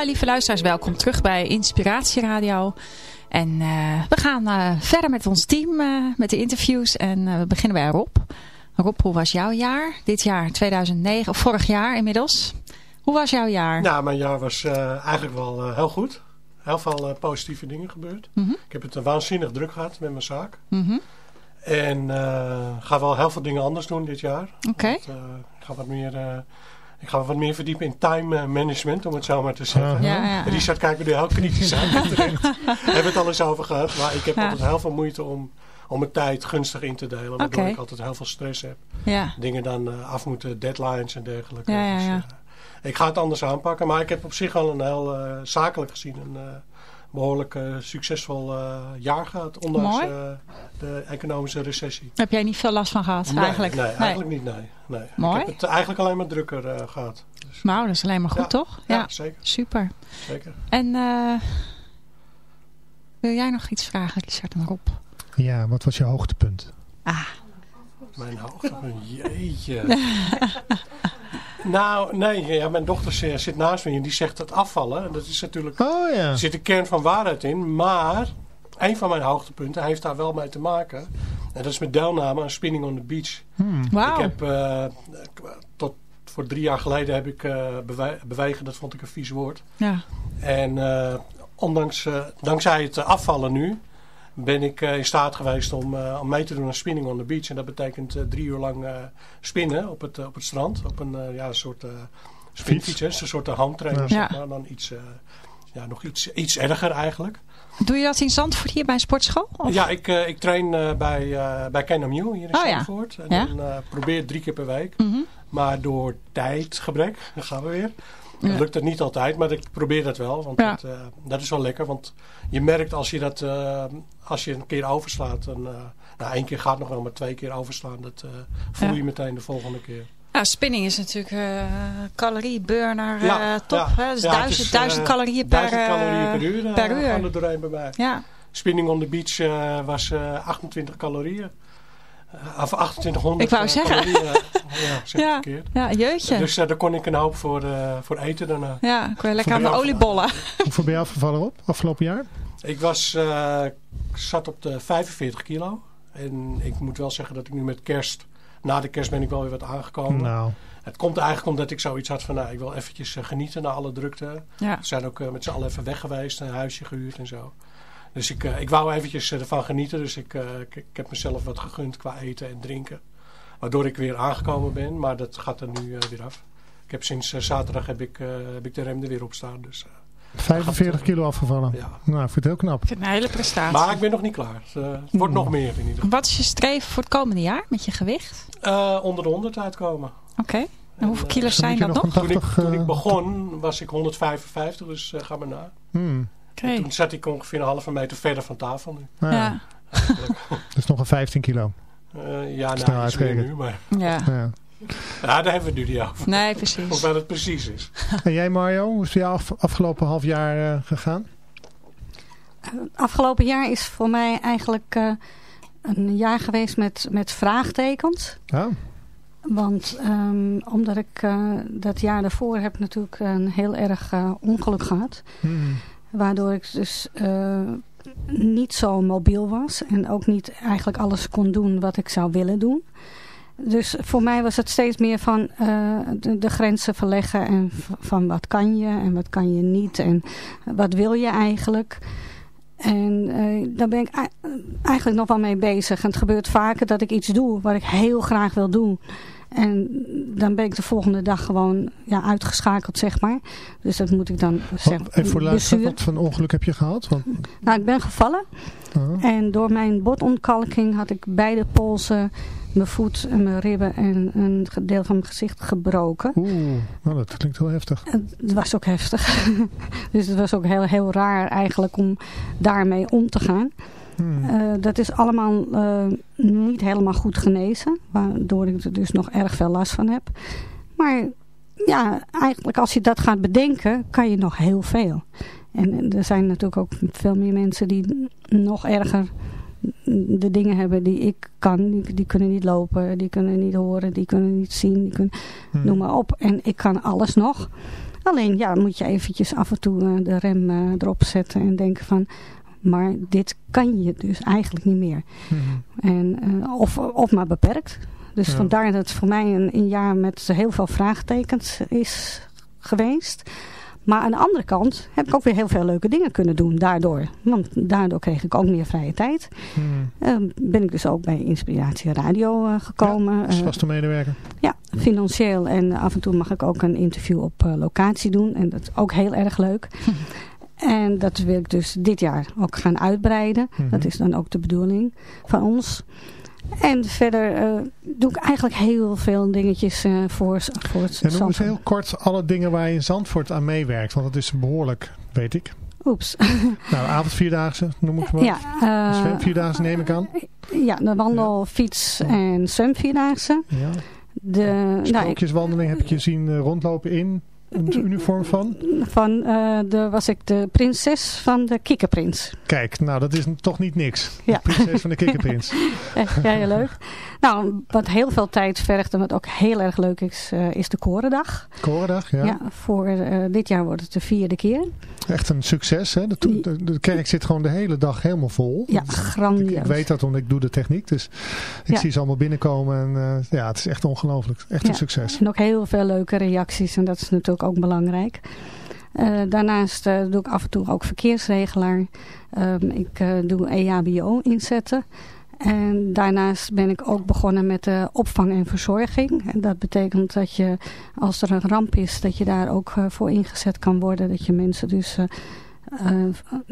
D: Ja, lieve luisteraars, welkom terug bij Inspiratie Radio. En uh, we gaan uh, verder met ons team, uh, met de interviews. En we beginnen bij Rob. Rob, hoe was jouw jaar? Dit jaar, 2009, of vorig jaar inmiddels. Hoe was jouw jaar?
K: Nou, mijn jaar was eigenlijk wel heel goed. Heel veel positieve dingen gebeurd.
D: Mm -hmm.
K: Ik heb het waanzinnig druk gehad met mijn zaak.
D: Mm -hmm.
K: En ga wel heel veel dingen anders doen dit jaar.
D: Oké. Okay.
K: ik ga wat meer... Ik ga wat meer verdiepen in time management, om het zo maar te zeggen.
D: Ja, ja, ja.
K: Richard kijkt me nu heel kritisch aan. Daar hebben het alles over gehad. Maar ik heb altijd heel veel moeite om, om mijn tijd gunstig in te delen. Waardoor
D: okay.
K: ik altijd heel veel stress heb. Dingen dan uh, af moeten, deadlines en dergelijke. Dus, uh, ik ga het anders aanpakken. Maar ik heb op zich al een heel zakelijk gezien een behoorlijk succesvol jaar gehad. Ondanks de economische recessie.
D: Heb jij niet veel last van gehad
K: nee,
D: eigenlijk?
K: Nee, eigenlijk niet. Nee. Nee.
D: Mooi.
K: Ik heb het eigenlijk alleen maar drukker uh, gehad. Dus,
D: nou, dat is alleen maar goed,
K: ja,
D: toch?
K: Ja, ja, zeker.
D: Super.
K: Zeker.
D: En uh, wil jij nog iets vragen, Richard en Rob?
E: Ja, wat was je hoogtepunt?
D: Ah.
K: Mijn hoogtepunt, jeetje. nou, nee, ja, mijn dochter zit naast me en die zegt het afvallen. Dat is natuurlijk,
E: oh, ja.
K: er zit een kern van waarheid in. Maar een van mijn hoogtepunten heeft daar wel mee te maken. En dat is met deelname aan Spinning on the Beach.
E: Hmm.
D: Wow.
K: Ik heb uh, tot voor drie jaar geleden heb ik uh, bewe bewegen, dat vond ik een vies woord.
D: Ja.
K: En uh, ondanks, dankzij het afvallen nu, ben ik in staat geweest om, om mee te doen aan Spinning on the Beach. En dat betekent drie uur lang spinnen op het, op het strand. Op een ja, soort spinfiets, een soort handtrainer,
D: ja.
K: zeg maar. Dan iets, ja, nog iets, iets erger eigenlijk.
D: Doe je dat in Zandvoort hier bij een sportschool? Of?
K: Ja, ik, uh, ik train uh, bij, uh, bij hier in
D: oh,
K: Zandvoort.
D: Ja.
K: En
D: ja?
K: dan probeer drie keer per week.
D: Mm -hmm.
K: Maar door tijdgebrek, dan gaan we weer. Ja. lukt het niet altijd, maar ik probeer dat wel. Want
D: ja.
K: dat, dat, is wel lekker. Want je merkt als je dat als je een keer overslaat. Dan, nou, één keer gaat nog wel, maar twee keer overslaan. Dat voel je meteen de volgende keer.
D: Ja, spinning is natuurlijk uh, calorieburner
K: ja,
D: uh, top.
K: Ja.
D: Hè? Dus
K: ja,
D: duizend,
K: is, uh,
D: calorieën per,
K: duizend calorieën per uur.
D: per uur.
K: Gaan er doorheen bij mij.
D: Ja.
K: Spinning on the beach was 28 calorieën. Of 2800
D: Ik wou zeggen.
K: calorieën. ja, zeg
D: ja.
K: verkeerd.
D: Ja, jeutje.
K: Dus daar kon ik een hoop voor, voor eten daarna.
D: Ja, ik wil lekker aan de oliebollen.
E: Hoeveel ben je afgevallen op afgelopen jaar?
K: Ik was, zat op de 45 kilo. En ik moet wel zeggen dat ik nu met kerst na de kerst ben ik wel weer wat aangekomen.
E: Nou.
K: Het komt eigenlijk omdat ik zoiets had van, nou, ik wil eventjes uh, genieten na alle drukte.
D: Ja.
K: We zijn ook uh, met z'n allen even weg geweest, een huisje gehuurd en zo. Dus ik, uh, ik wou eventjes ervan genieten. Dus ik, ik, ik, heb mezelf wat gegund qua eten en drinken. Waardoor ik weer aangekomen ben, maar dat gaat er nu weer af. Ik heb sinds zaterdag heb ik, heb ik de rem er weer op staan. Dus,
E: 45 kilo afgevallen.
K: Ja.
E: Nou, ik vind het heel knap.
D: Ik vind het een hele prestatie.
K: Maar ik ben nog niet klaar. Het, het wordt nog meer in ieder geval.
D: Wat is je streven voor het komende jaar met je gewicht?
K: Uh, onder de 100 uitkomen.
D: Oké. Okay. En hoeveel kilo's zijn dat nog?
E: 80,
K: toen, ik, toen ik begon was ik 155, dus uh, ga maar na.
E: Hmm.
D: Okay.
K: Toen zat ik ongeveer een halve meter verder van tafel nu.
E: Ah,
D: ja.
E: dus nog een 15 kilo.
K: Uh, ja, nou, iets meer nu, maar...
D: Ja.
E: ja.
K: Ja, daar hebben we het nu niet over.
D: Nee, precies.
K: Of wat het precies is.
E: En jij Mario, hoe is het jou af, afgelopen half jaar uh, gegaan?
J: Afgelopen jaar is voor mij eigenlijk uh, een jaar geweest met, met vraagtekens.
E: Ja.
J: Want um, omdat ik uh, dat jaar daarvoor heb natuurlijk een heel erg ongeluk gehad.
E: Hmm.
J: Waardoor ik dus niet zo mobiel was. En ook niet eigenlijk alles kon doen wat ik zou willen doen. Dus voor mij was het steeds meer van uh, de, grenzen verleggen en van wat kan je en wat kan je niet en wat wil je eigenlijk. En uh, daar ben ik eigenlijk nog wel mee bezig. Het gebeurt vaker dat ik iets doe wat ik heel graag wil doen. En dan ben ik de volgende dag gewoon ja, uitgeschakeld, zeg maar. Dus dat moet ik dan zeggen.
E: En voor luisteren, wat voor ongeluk heb je gehad? Want...
J: Nou, ik ben gevallen.
E: Oh.
J: En door mijn botontkalking had ik beide polsen, mijn voet en mijn ribben en een deel van mijn gezicht gebroken.
E: Oeh, nou, dat klinkt heel heftig.
J: Het was ook heftig. dus het was ook heel, heel raar eigenlijk om daarmee om te gaan.
E: Hmm.
J: Uh, dat is allemaal uh, niet helemaal goed genezen. Waardoor ik er dus nog erg veel last van heb. Maar ja, eigenlijk als je dat gaat bedenken, kan je nog heel veel. En er zijn natuurlijk ook veel meer mensen die nog erger de dingen hebben die ik kan. Die, die kunnen niet lopen, die kunnen niet horen, die kunnen niet zien. Die kunnen,
E: Hmm.
J: Noem maar op. En ik kan alles nog. Alleen ja, moet je eventjes af en toe de rem erop zetten en denken van... Maar dit kan je dus eigenlijk niet meer.
E: Mhm.
J: en, of, of maar beperkt. Dus
E: Ja.
J: vandaar dat het voor mij een, een jaar met heel veel vraagtekens is geweest. Maar aan de andere kant heb ik ook weer heel veel leuke dingen kunnen doen daardoor. Want daardoor kreeg ik ook meer vrije tijd.
E: Mhm.
J: Eh, ben ik dus ook bij Inspiratie Radio eh, gekomen.
E: Als
J: Eh,
E: vaste medewerker.
J: ja, financieel. En af en toe mag ik ook een interview op eh, locatie doen. En dat is ook heel erg leuk. en dat wil ik dus dit jaar ook gaan uitbreiden.
E: Mhm.
J: Dat is dan ook de bedoeling van ons. En verder eh, doe ik eigenlijk heel veel dingetjes eh, voor, voor het
E: En noem eens heel kort alle dingen waar je in Zandvoort aan meewerkt. Want dat is behoorlijk, weet ik.
J: Oeps.
E: Nou, avondvierdaagse noem ik maar.
J: ja, eh,
E: Zwemvierdaagse neem ik aan.
J: ja, de wandel, fiets en zwemvierdaagse.
E: Ja.
J: De, nou,
E: Sprookjeswandeling heb ik je zien rondlopen in een uniform van.
J: van, eh, de, was ik de prinses van de kikkerprins.
E: Kijk, nou dat is toch niet niks.
J: Ja.
E: De prinses van de kikkerprins.
J: Echt, ja, heel leuk. Nou, wat heel veel tijd vergt en wat ook heel erg leuk is, eh, is de Korendag.
E: Korendag, ja.
J: Ja. voor eh, dit jaar wordt het de vierde keer.
E: Echt een succes. Hè? De, de, de kerk zit gewoon de hele dag helemaal vol.
J: Ja,
E: Ik,
J: grandioos.
E: ik weet dat, want ik doe de techniek. Dus ik
J: Ja.
E: zie ze allemaal binnenkomen. En eh, ja, het is echt ongelooflijk. Echt een succes.
J: En ook heel veel leuke reacties en dat is natuurlijk ook belangrijk. Daarnaast doe ik af en toe ook verkeersregelaar. Ehm, ik doe EHBO inzetten. En daarnaast ben ik ook begonnen met de opvang en verzorging. En dat betekent dat je, als er een ramp is, dat je daar ook eh, voor ingezet kan worden. Dat je mensen dus... eh, eh,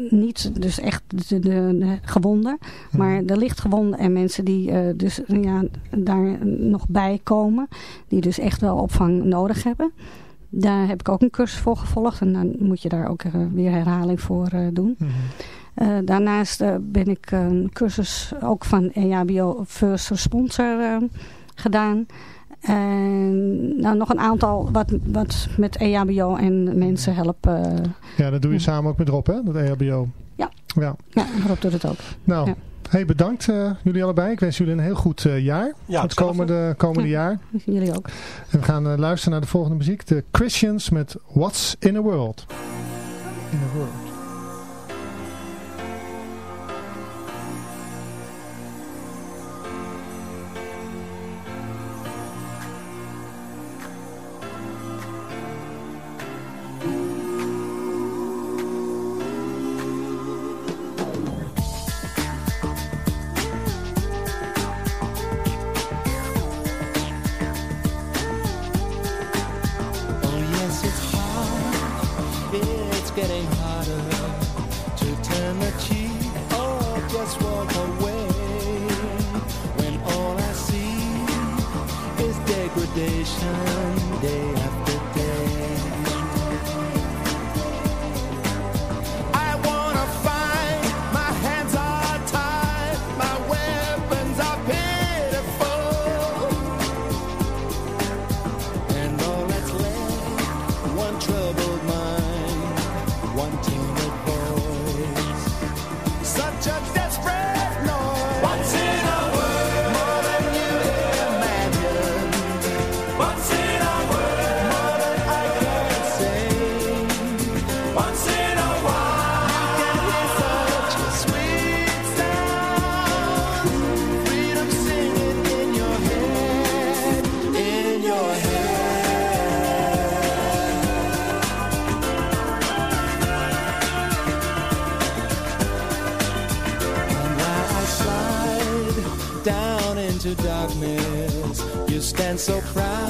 J: niet dus echt de, de, de gewonden, maar de lichtgewonden en mensen die dus ja, daar nog bij komen, die dus echt wel opvang nodig hebben. Daar heb ik ook een cursus voor gevolgd en dan moet je daar ook weer herhaling voor doen.
E: Mhm.
J: Eh, daarnaast eh, ben ik een cursus ook van EHBO First Responder eh, gedaan. En nou, nog een aantal wat, wat met EHBO en mensen helpen.
E: Ja, dat doe je samen ook met Rob, hè? Dat EHBO.
J: Ja.
E: ja.
J: Ja, Rob doet het ook.
E: Nou,
J: Ja.
E: hey, bedankt eh, jullie allebei. Ik wens jullie een heel goed eh, jaar.
K: Ja,
E: het komende, komende
J: Ja.
E: jaar.
J: Jullie ook.
E: En we gaan luisteren naar de volgende muziek. De Christians met What's in a World. In a World.
H: It's getting harder to turn the cheek or oh, just walk away. So proud,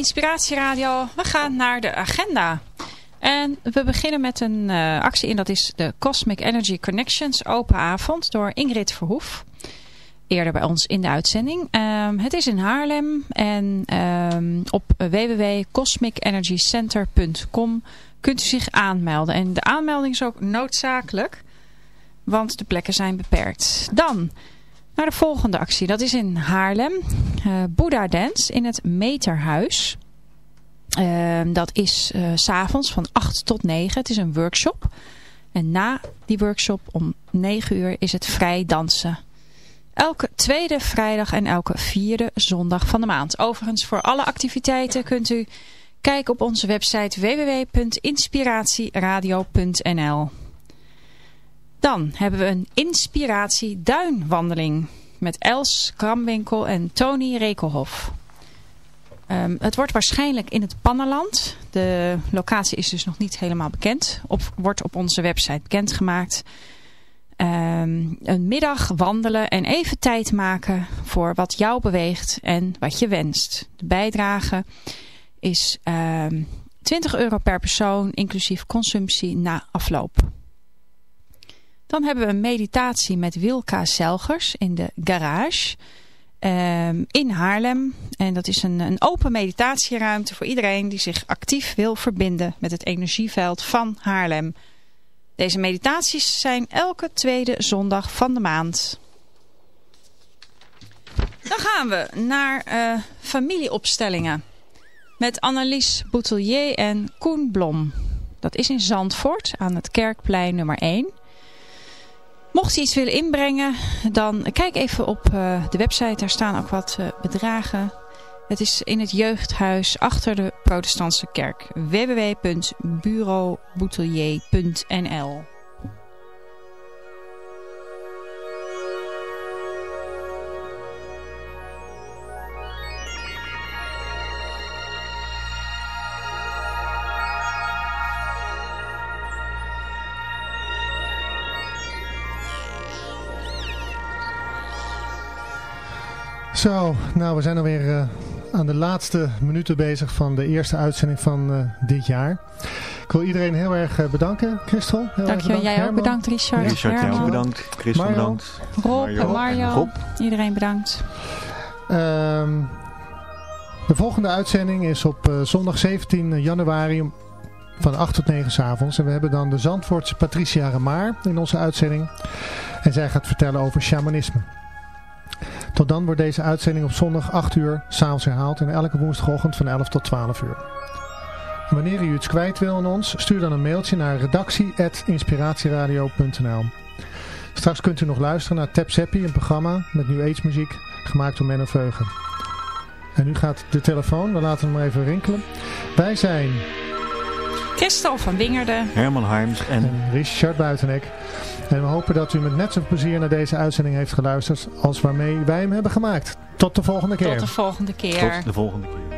D: Welkom terug bij Inspiratie Radio. We gaan naar de agenda. En we beginnen met een uh, actie en dat is de Cosmic Energy Connections open avond door Ingrid Verhoef. Eerder bij ons in de uitzending. Um, het is in Haarlem en um, op www.cosmicenergycenter.com kunt u zich aanmelden. En de aanmelding is ook noodzakelijk, want de plekken zijn beperkt. Dan naar de volgende actie. Dat is in Haarlem. Uh, Buddha Dance in het Meterhuis. Uh, dat is uh, s'avonds van 8 tot 9. Het is een workshop. En na die workshop om 9 uur is het vrij dansen. Elke tweede vrijdag en elke vierde zondag van de maand. Overigens voor alle activiteiten kunt u kijken op onze website www.inspiratieradio.nl Dan hebben we een inspiratie duinwandeling met Els Kramwinkel en Tony Rekelhof. Um, het wordt waarschijnlijk in het Pannenland. De locatie is dus nog niet helemaal bekend. Op, wordt op onze website bekendgemaakt. Um, een middag wandelen en even tijd maken voor wat jou beweegt en wat je wenst. De bijdrage is um, 20 euro per persoon, inclusief consumptie na afloop. Dan hebben we een meditatie met Wilka Zelgers in de garage um, in Haarlem. En dat is een, een open meditatieruimte voor iedereen die zich actief wil verbinden met het energieveld van Haarlem. Deze meditaties zijn elke tweede zondag van de maand. Dan gaan we naar uh, familieopstellingen. Met Annelies Boutelier en Koen Blom. Dat is in Zandvoort aan het Kerkplein nummer 1. Mocht je iets willen inbrengen, dan kijk even op uh, de website. Daar staan ook wat uh, bedragen. Het is in het jeugdhuis achter de protestantse kerk. www.bureauboutelier.nl
E: Zo, nou we zijn alweer uh, aan de laatste minuten bezig van de eerste uitzending van uh, dit jaar. Ik wil iedereen heel erg uh, bedanken. Christel, heel
D: Dank je, jij ook bedankt Richard.
F: Richard, jij ook bedankt. Christel
E: Mario.
F: bedankt.
D: Rob Mario. en Mario.
F: En Rob.
D: Iedereen bedankt.
E: Um, de volgende uitzending is op zondag 17 januari van 8 tot 9 s avonds. En we hebben dan de Zandvoortse Patricia Remaar in onze uitzending. En zij gaat vertellen over shamanisme. Tot dan wordt deze uitzending op zondag 8 uur s'avonds herhaald en elke woensdagochtend van 11 tot 12 uur. Wanneer u iets kwijt wil aan ons, stuur dan een mailtje naar redactie.inspiratieradio.nl Straks kunt u nog luisteren naar Tap Seppi, een programma met New Age muziek gemaakt door Menno Veugen. En nu gaat de telefoon, we laten hem even rinkelen. Wij zijn...
D: Christel van Wingerden.
F: Herman Harms en...
E: en Richard Buitenek. En we hopen dat u met net zoveel plezier naar deze uitzending heeft geluisterd als waarmee wij hem hebben gemaakt. Tot de volgende keer.
D: Tot de volgende keer.
F: Tot de volgende keer.